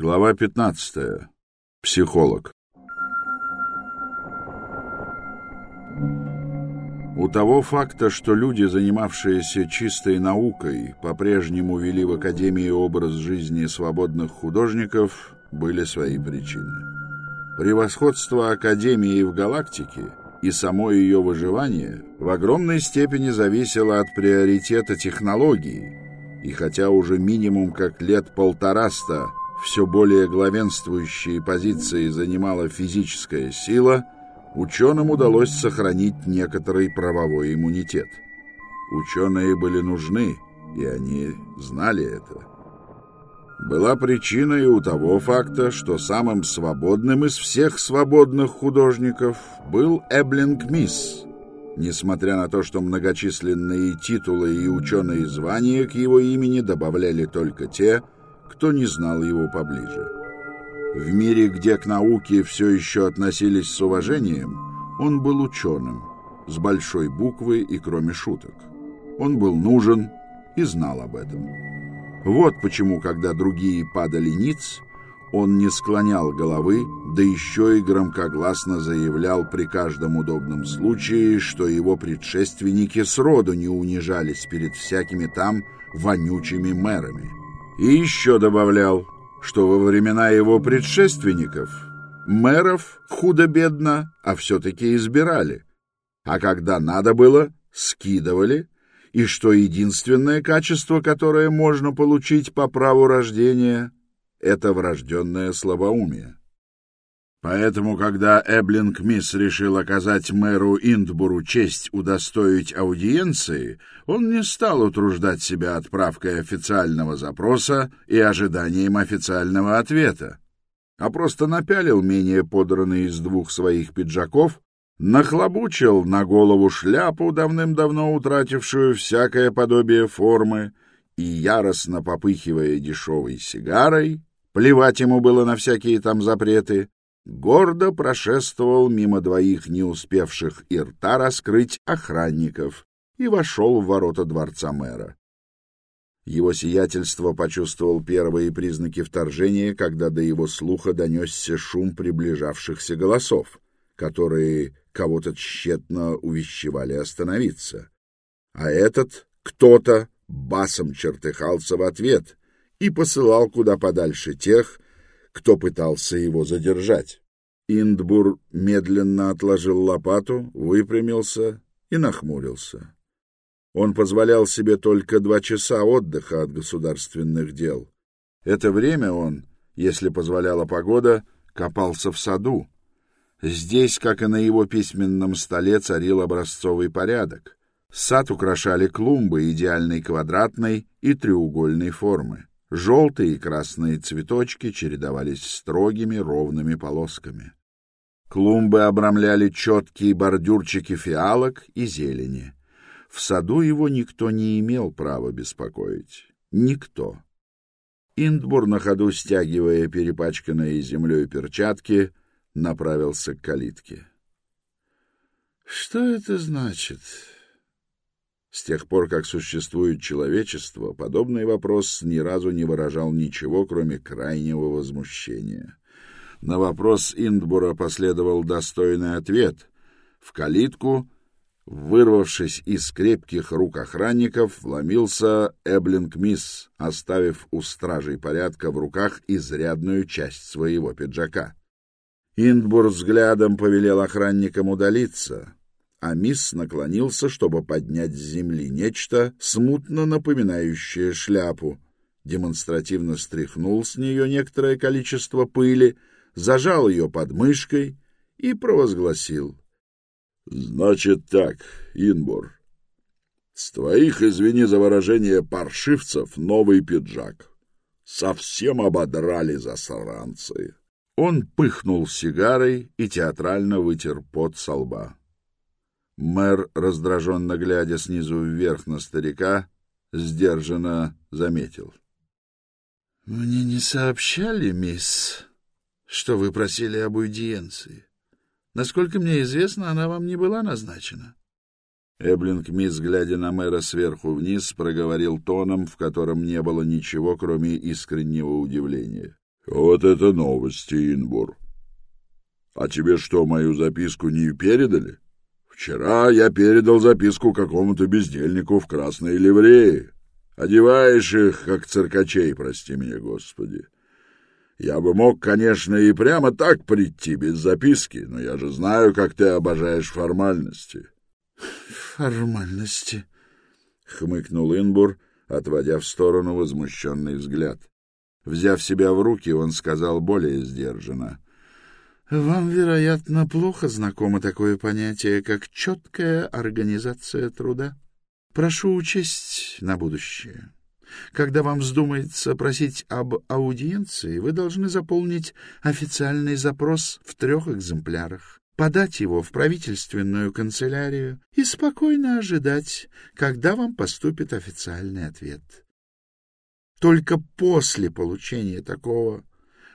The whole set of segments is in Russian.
Глава 15. Психолог. У того факта, что люди, занимавшиеся чистой наукой, по-прежнему вели в Академии образ жизни свободных художников, были свои причины. Превосходство Академии в галактике и само ее выживание в огромной степени зависело от приоритета технологии, и хотя уже минимум как лет полтораста все более главенствующие позиции занимала физическая сила, ученым удалось сохранить некоторый правовой иммунитет. Ученые были нужны, и они знали это. Была причина и у того факта, что самым свободным из всех свободных художников был Эблинг Мисс, несмотря на то, что многочисленные титулы и ученые звания к его имени добавляли только те, кто не знал его поближе. В мире, где к науке все еще относились с уважением, он был ученым, с большой буквы и кроме шуток. Он был нужен и знал об этом. Вот почему, когда другие падали ниц, он не склонял головы, да еще и громкогласно заявлял при каждом удобном случае, что его предшественники сроду не унижались перед всякими там вонючими мэрами. И еще добавлял, что во времена его предшественников мэров худо-бедно, а все-таки избирали, а когда надо было, скидывали, и что единственное качество, которое можно получить по праву рождения, это врожденное слабоумие. Поэтому, когда Эблинг Мисс решил оказать мэру Индбуру честь удостоить аудиенции, он не стал утруждать себя отправкой официального запроса и ожиданием официального ответа, а просто напялил менее подранный из двух своих пиджаков, нахлобучил на голову шляпу, давным-давно утратившую всякое подобие формы, и, яростно попыхивая дешевой сигарой, плевать ему было на всякие там запреты, гордо прошествовал мимо двоих не успевших и рта раскрыть охранников и вошел в ворота дворца мэра. Его сиятельство почувствовал первые признаки вторжения, когда до его слуха донесся шум приближавшихся голосов, которые кого-то тщетно увещевали остановиться. А этот кто-то басом чертыхался в ответ и посылал куда подальше тех, кто пытался его задержать. Индбур медленно отложил лопату, выпрямился и нахмурился. Он позволял себе только два часа отдыха от государственных дел. Это время он, если позволяла погода, копался в саду. Здесь, как и на его письменном столе, царил образцовый порядок. Сад украшали клумбы идеальной квадратной и треугольной формы. Желтые и красные цветочки чередовались строгими ровными полосками. Клумбы обрамляли четкие бордюрчики фиалок и зелени. В саду его никто не имел права беспокоить. Никто. Индбур, на ходу стягивая перепачканные землей перчатки, направился к калитке. — Что это значит? С тех пор, как существует человечество, подобный вопрос ни разу не выражал ничего, кроме крайнего возмущения. На вопрос Индбура последовал достойный ответ. В калитку, вырвавшись из крепких рук охранников, вломился Эблинг Мисс, оставив у стражей порядка в руках изрядную часть своего пиджака. Индбур взглядом повелел охранникам удалиться — а мисс наклонился, чтобы поднять с земли нечто, смутно напоминающее шляпу, демонстративно стряхнул с нее некоторое количество пыли, зажал ее под мышкой и провозгласил. — Значит так, Инбор, с твоих, извини за выражение, паршивцев новый пиджак. Совсем ободрали засранцы. Он пыхнул сигарой и театрально вытер пот со лба. Мэр, раздраженно глядя снизу вверх на старика, сдержанно заметил. — Мне не сообщали, мисс, что вы просили об уидиенции. Насколько мне известно, она вам не была назначена. Эблинг мисс, глядя на мэра сверху вниз, проговорил тоном, в котором не было ничего, кроме искреннего удивления. — Вот это новости, Инбур. А тебе что, мою записку не передали? Вчера я передал записку какому-то бездельнику в красной ливрее. Одеваешь их, как циркачей, прости меня, Господи. Я бы мог, конечно, и прямо так прийти, без записки, но я же знаю, как ты обожаешь формальности. — Формальности? — хмыкнул Инбур, отводя в сторону возмущенный взгляд. Взяв себя в руки, он сказал более сдержанно. — Вам, вероятно, плохо знакомо такое понятие, как четкая организация труда. Прошу учесть на будущее. Когда вам вздумается просить об аудиенции, вы должны заполнить официальный запрос в трех экземплярах, подать его в правительственную канцелярию и спокойно ожидать, когда вам поступит официальный ответ. Только после получения такого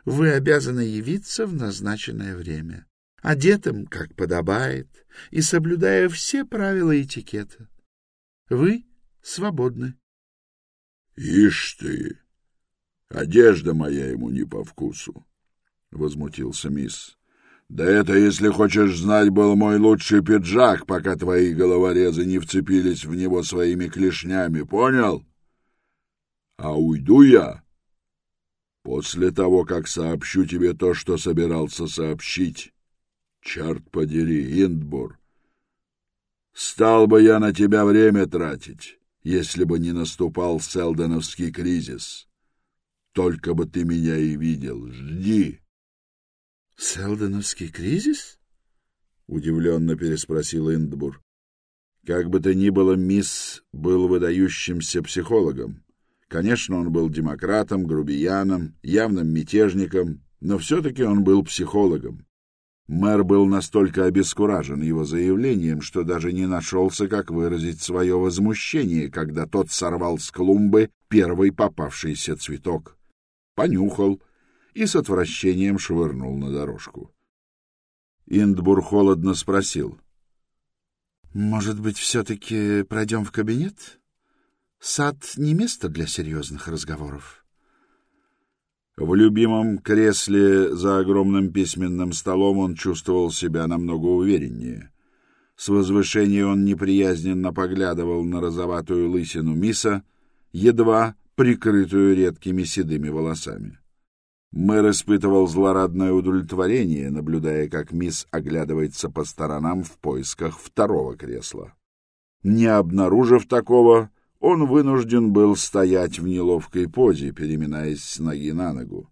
вы обязаны явиться в назначенное время, одетым, как подобает, и соблюдая все правила этикета. Вы свободны. — Ишь ты! Одежда моя ему не по вкусу, — возмутился мисс. — Да это, если хочешь знать, был мой лучший пиджак, пока твои головорезы не вцепились в него своими клешнями, понял? А уйду я после того, как сообщу тебе то, что собирался сообщить. Черт подери, Индбур! Стал бы я на тебя время тратить если бы не наступал селдоновский кризис. Только бы ты меня и видел. Жди. — Селдоновский кризис? — удивленно переспросил Индбур. Как бы то ни было, мисс был выдающимся психологом. Конечно, он был демократом, грубияном, явным мятежником, но все-таки он был психологом. Мэр был настолько обескуражен его заявлением, что даже не нашелся, как выразить свое возмущение, когда тот сорвал с клумбы первый попавшийся цветок, понюхал и с отвращением швырнул на дорожку. Индбур холодно спросил. — Может быть, все-таки пройдем в кабинет? Сад не место для серьезных разговоров. — в любимом кресле за огромным письменным столом он чувствовал себя намного увереннее. С возвышения он неприязненно поглядывал на розоватую лысину Миса, едва прикрытую редкими седыми волосами. Мэр испытывал злорадное удовлетворение, наблюдая, как мисс оглядывается по сторонам в поисках второго кресла. Не обнаружив такого, он вынужден был стоять в неловкой позе, переминаясь с ноги на ногу.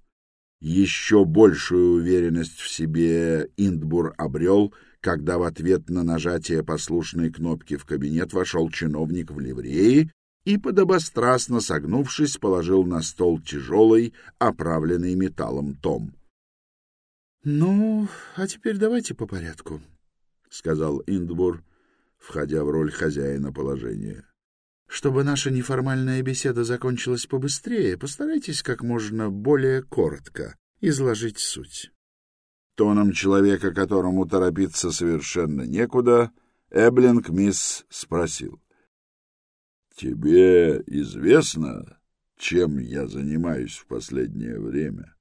Еще большую уверенность в себе Индбур обрел, когда в ответ на нажатие послушной кнопки в кабинет вошел чиновник в ливреи и, подобострастно согнувшись, положил на стол тяжелый, оправленный металлом том. — Ну, а теперь давайте по порядку, — сказал Индбур, входя в роль хозяина положения. Чтобы наша неформальная беседа закончилась побыстрее, постарайтесь как можно более коротко изложить суть. Тоном человека, которому торопиться совершенно некуда, Эблинг мисс спросил. — Тебе известно, чем я занимаюсь в последнее время?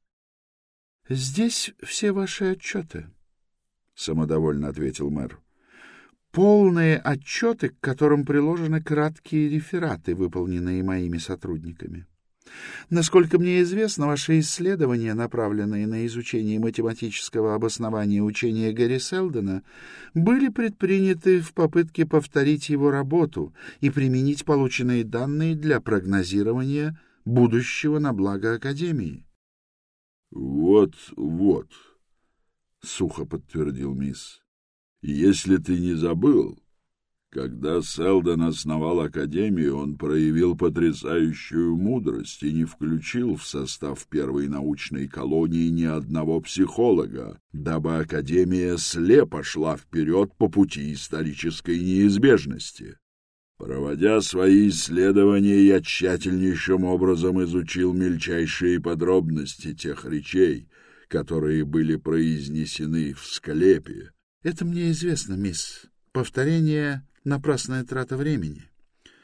— Здесь все ваши отчеты, — самодовольно ответил мэр полные отчеты, к которым приложены краткие рефераты, выполненные моими сотрудниками. Насколько мне известно, ваши исследования, направленные на изучение математического обоснования учения Гэри Селдона, были предприняты в попытке повторить его работу и применить полученные данные для прогнозирования будущего на благо Академии. — Вот, вот, — сухо подтвердил мисс. Если ты не забыл, когда Селдон основал Академию, он проявил потрясающую мудрость и не включил в состав первой научной колонии ни одного психолога, дабы Академия слепо шла вперед по пути исторической неизбежности. Проводя свои исследования, я тщательнейшим образом изучил мельчайшие подробности тех речей, которые были произнесены в склепе, — Это мне известно, мисс. Повторение — напрасная трата времени.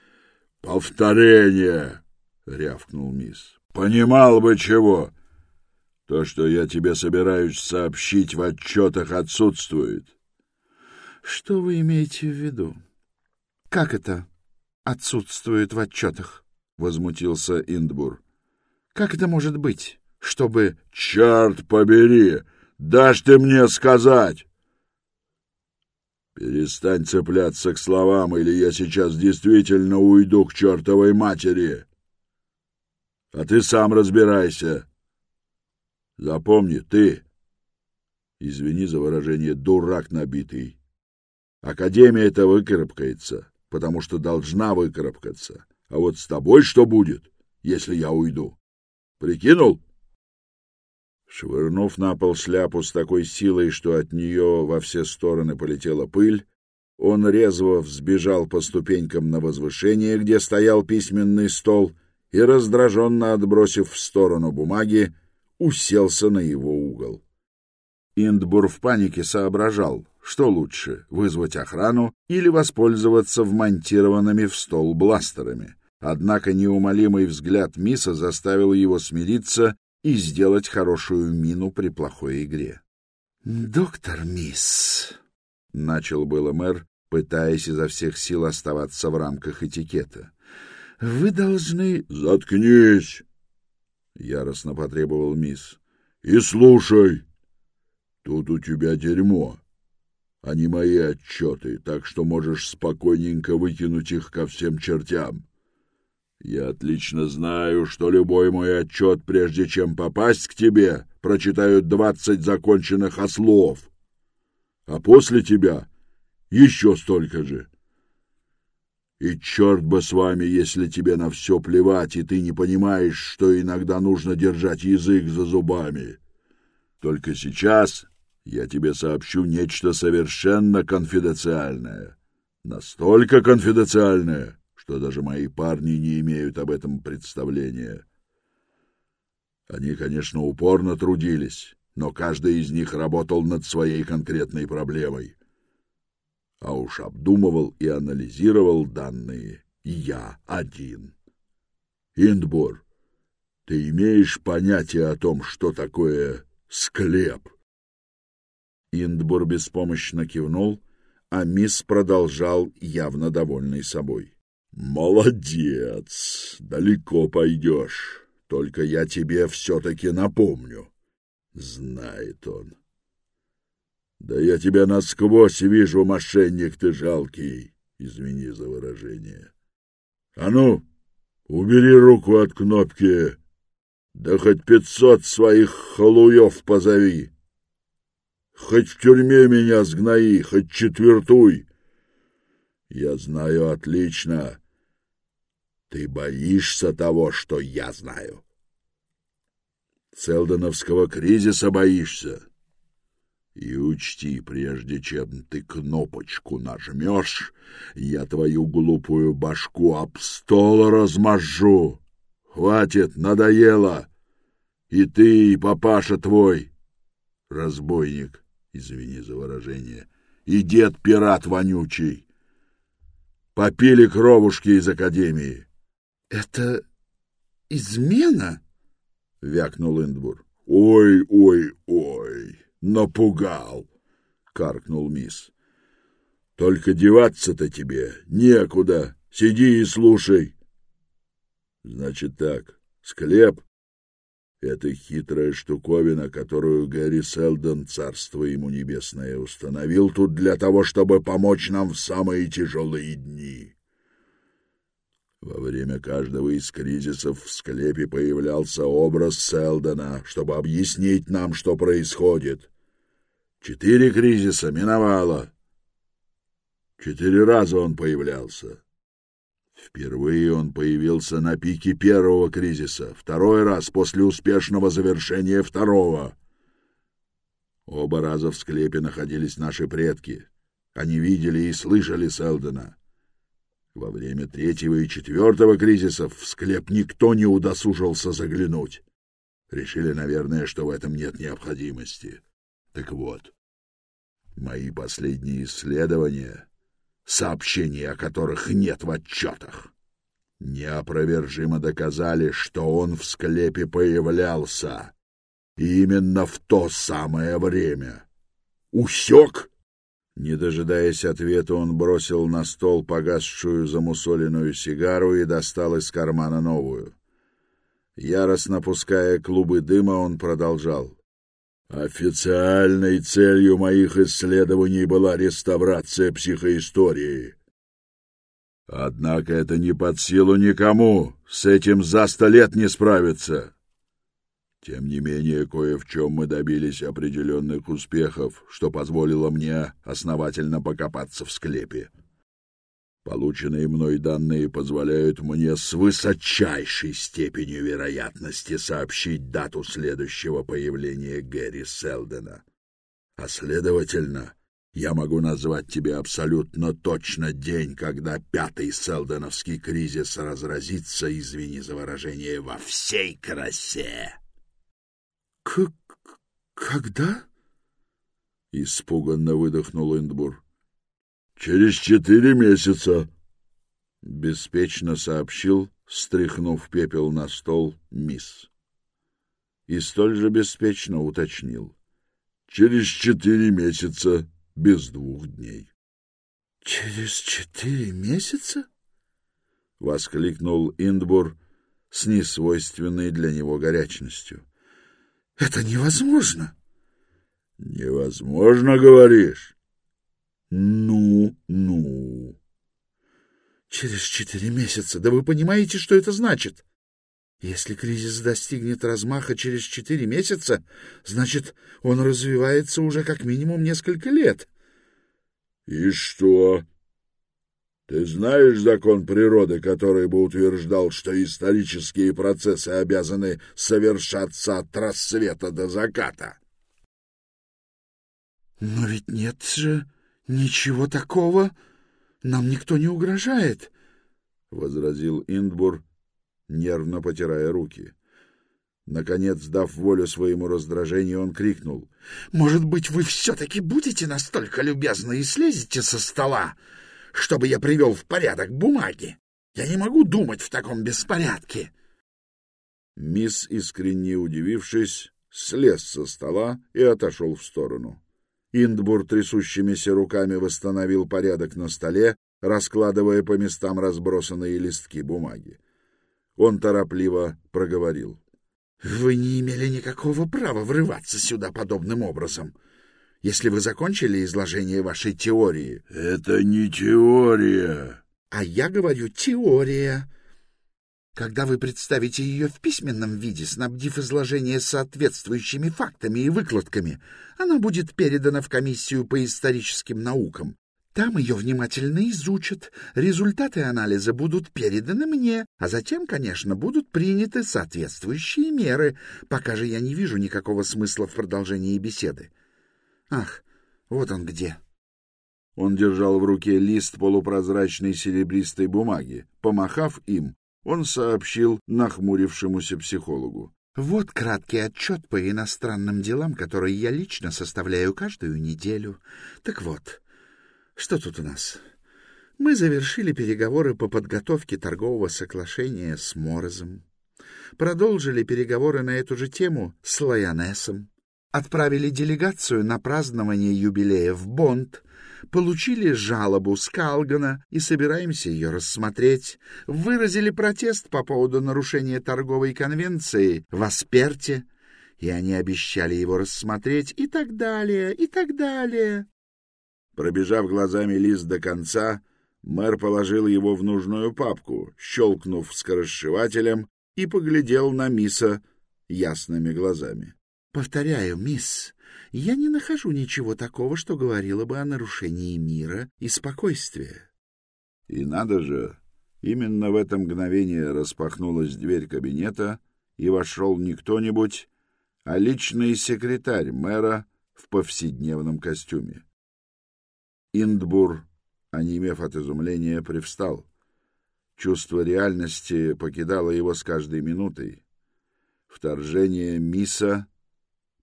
— Повторение! — рявкнул мисс. — Понимал бы чего. То, что я тебе собираюсь сообщить в отчетах, отсутствует. Что вы имеете в виду? Как это отсутствует в отчетах? Возмутился Индбур. Как это может быть, чтобы... Черт побери! Дашь ты мне сказать! Перестань цепляться к словам, или я сейчас действительно уйду к чертовой матери. А ты сам разбирайся. Запомни, ты, извини за выражение, дурак набитый. Академия это выкарабкается, потому что должна выкарабкаться. А вот с тобой что будет, если я уйду? Прикинул? Швырнув на пол шляпу с такой силой, что от нее во все стороны полетела пыль, он резво взбежал по ступенькам на возвышение, где стоял письменный стол, и, раздраженно отбросив в сторону бумаги, уселся на его угол. Индбур в панике соображал, что лучше — вызвать охрану или воспользоваться вмонтированными в стол бластерами. Однако неумолимый взгляд Миса заставил его смириться и сделать хорошую мину при плохой игре. — Доктор Мисс, — начал было мэр, пытаясь изо всех сил оставаться в рамках этикета, — вы должны... — Заткнись! — яростно потребовал мисс. — И слушай! Тут у тебя дерьмо, а не мои отчеты, так что можешь спокойненько выкинуть их ко всем чертям. Я отлично знаю, что любой мой отчет, прежде чем попасть к тебе, прочитают двадцать законченных ослов, а после тебя еще столько же. И черт бы с вами, если тебе на все плевать, и ты не понимаешь, что иногда нужно держать язык за зубами. Только сейчас я тебе сообщу нечто совершенно конфиденциальное. Настолько конфиденциальное, что даже мои парни не имеют об этом представления. Они, конечно, упорно трудились, но каждый из них работал над своей конкретной проблемой а уж обдумывал и анализировал данные я один. Индбор, ты имеешь понятие о том, что такое склеп? Индбор беспомощно кивнул, а мисс продолжал, явно довольный собой. «Молодец! Далеко пойдешь. Только я тебе все-таки напомню». Знает он. Да я тебя насквозь вижу, мошенник ты жалкий, извини за выражение. А ну, убери руку от кнопки, да хоть пятьсот своих халуев позови. Хоть в тюрьме меня сгнои, хоть четвертуй. Я знаю отлично. Ты боишься того, что я знаю. Селдоновского кризиса боишься. И учти, прежде чем ты кнопочку нажмешь, я твою глупую башку об стол размажу. Хватит, надоело. И ты, и папаша твой, разбойник, извини за выражение, и дед-пират вонючий. Попили кровушки из академии. — Это измена? — вякнул Индбур. — Ой, ой, ой! напугал, каркнул мисс. Только деваться-то тебе некуда. Сиди и слушай. Значит так, склеп — это хитрая штуковина, которую Гэри Селдон, царство ему небесное, установил тут для того, чтобы помочь нам в самые тяжелые дни. Во время каждого из кризисов в склепе появлялся образ Селдона, чтобы объяснить нам, что происходит. Четыре кризиса миновало. Четыре раза он появлялся. Впервые он появился на пике первого кризиса, второй раз после успешного завершения второго. Оба раза в склепе находились наши предки. Они видели и слышали Селдена. Во время третьего и четвертого кризисов в склеп никто не удосужился заглянуть. Решили, наверное, что в этом нет необходимости. Так вот, мои последние исследования, сообщения о которых нет в отчетах, неопровержимо доказали, что он в склепе появлялся. И именно в то самое время. Усек? Не дожидаясь ответа, он бросил на стол погасшую замусоленную сигару и достал из кармана новую. Яростно пуская клубы дыма, он продолжал. Официальной целью моих исследований была реставрация психоистории. Однако это не под силу никому, с этим за сто лет не справиться. Тем не менее, кое в чем мы добились определенных успехов, что позволило мне основательно покопаться в склепе. Полученные мной данные позволяют мне с высочайшей степенью вероятности сообщить дату следующего появления Гэри Селдена. А следовательно, я могу назвать тебе абсолютно точно день, когда пятый селденовский кризис разразится, извини за выражение, во всей красе. К — Когда? — испуганно выдохнул Индбур. Через четыре месяца, — беспечно сообщил, стряхнув пепел на стол, мисс. И столь же беспечно уточнил. Через четыре месяца, без двух дней. — Через четыре месяца? — воскликнул Индбур с несвойственной для него горячностью. — Это невозможно! — Невозможно, говоришь? Ну, ну. Через четыре месяца. Да вы понимаете, что это значит? Если кризис достигнет размаха через четыре месяца, значит, он развивается уже как минимум несколько лет. И что? Ты знаешь закон природы, который бы утверждал, что исторические процессы обязаны совершаться от рассвета до заката? Но ведь нет же «Ничего такого. Нам никто не угрожает», — возразил Индбур, нервно потирая руки. Наконец, дав волю своему раздражению, он крикнул. «Может быть, вы все-таки будете настолько любезны и слезете со стола, чтобы я привел в порядок бумаги? Я не могу думать в таком беспорядке!» Мисс, искренне удивившись, слез со стола и отошел в сторону. Индбур трясущимися руками восстановил порядок на столе, раскладывая по местам разбросанные листки бумаги. Он торопливо проговорил. — Вы не имели никакого права врываться сюда подобным образом. Если вы закончили изложение вашей теории... — Это не теория. — А я говорю теория. Когда вы представите ее в письменном виде, снабдив изложение соответствующими фактами и выкладками, она будет передана в комиссию по историческим наукам. Там ее внимательно изучат, результаты анализа будут переданы мне, а затем, конечно, будут приняты соответствующие меры, пока же я не вижу никакого смысла в продолжении беседы. Ах, вот он где. Он держал в руке лист полупрозрачной серебристой бумаги. Помахав им, он сообщил нахмурившемуся психологу. Вот краткий отчет по иностранным делам, который я лично составляю каждую неделю. Так вот, что тут у нас? Мы завершили переговоры по подготовке торгового соглашения с Морозом. Продолжили переговоры на эту же тему с Лайонесом. Отправили делегацию на празднование юбилея в Бонд получили жалобу Скалгана и собираемся ее рассмотреть. Выразили протест по поводу нарушения торговой конвенции в Асперте, и они обещали его рассмотреть и так далее, и так далее. Пробежав глазами лист до конца, мэр положил его в нужную папку, щелкнув скоросшивателем, и поглядел на мисса ясными глазами. — Повторяю, мисс, я не нахожу ничего такого, что говорило бы о нарушении мира и спокойствия. И надо же, именно в это мгновение распахнулась дверь кабинета, и вошел не кто-нибудь, а личный секретарь мэра в повседневном костюме. Индбур, онемев от изумления, привстал. Чувство реальности покидало его с каждой минутой. Вторжение Миса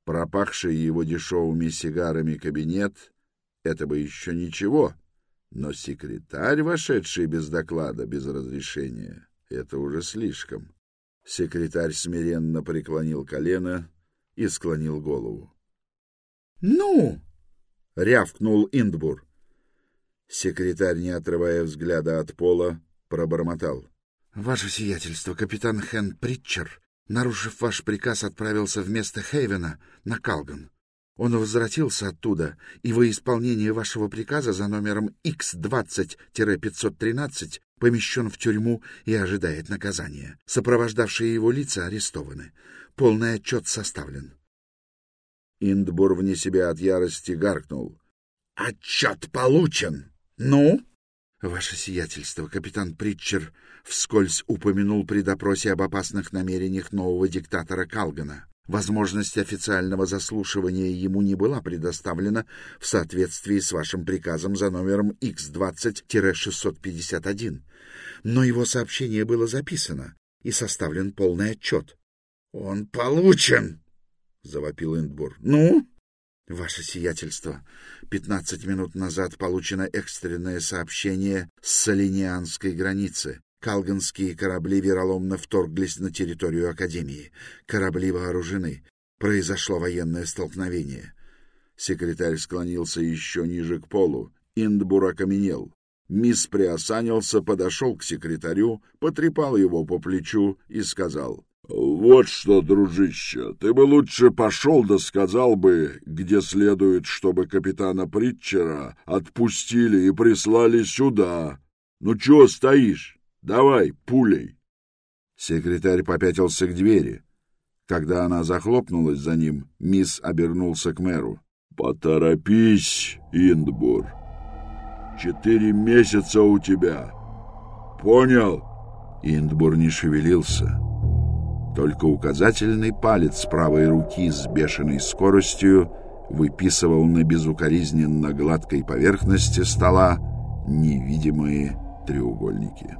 пропахший его дешевыми сигарами кабинет — это бы еще ничего, но секретарь, вошедший без доклада, без разрешения, — это уже слишком. Секретарь смиренно преклонил колено, и склонил голову. «Ну!» — рявкнул Индбур. Секретарь, не отрывая взгляда от пола, пробормотал. «Ваше сиятельство, капитан Хэн Притчер, нарушив ваш приказ, отправился вместо Хейвена на Калган. Он возвратился оттуда, и во исполнение вашего приказа за номером X20-513 помещен в тюрьму и ожидает наказания. Сопровождавшие его лица арестованы. Полный отчет составлен. Индбур вне себя от ярости гаркнул. «Отчет получен! Ну?» «Ваше сиятельство, капитан Притчер вскользь упомянул при допросе об опасных намерениях нового диктатора Калгана. Возможность официального заслушивания ему не была предоставлена в соответствии с вашим приказом за номером X20-651, но его сообщение было записано и составлен полный отчет. — Он получен! — завопил Индбур. — Ну? — Ваше сиятельство, пятнадцать минут назад получено экстренное сообщение с Солинианской границы. Калганские корабли вероломно вторглись на территорию Академии. Корабли вооружены. Произошло военное столкновение. Секретарь склонился еще ниже к полу. Индбур окаменел. Мисс приосанился, подошел к секретарю, потрепал его по плечу и сказал. — Вот что, дружище, ты бы лучше пошел да сказал бы, где следует, чтобы капитана Притчера отпустили и прислали сюда. Ну чего стоишь? Давай, пулей. Секретарь попятился к двери. Когда она захлопнулась за ним, мисс обернулся к мэру. «Поторопись, Индбур. Четыре месяца у тебя. Понял?» Индбур не шевелился. Только указательный палец правой руки с бешеной скоростью выписывал на безукоризненно гладкой поверхности стола невидимые треугольники.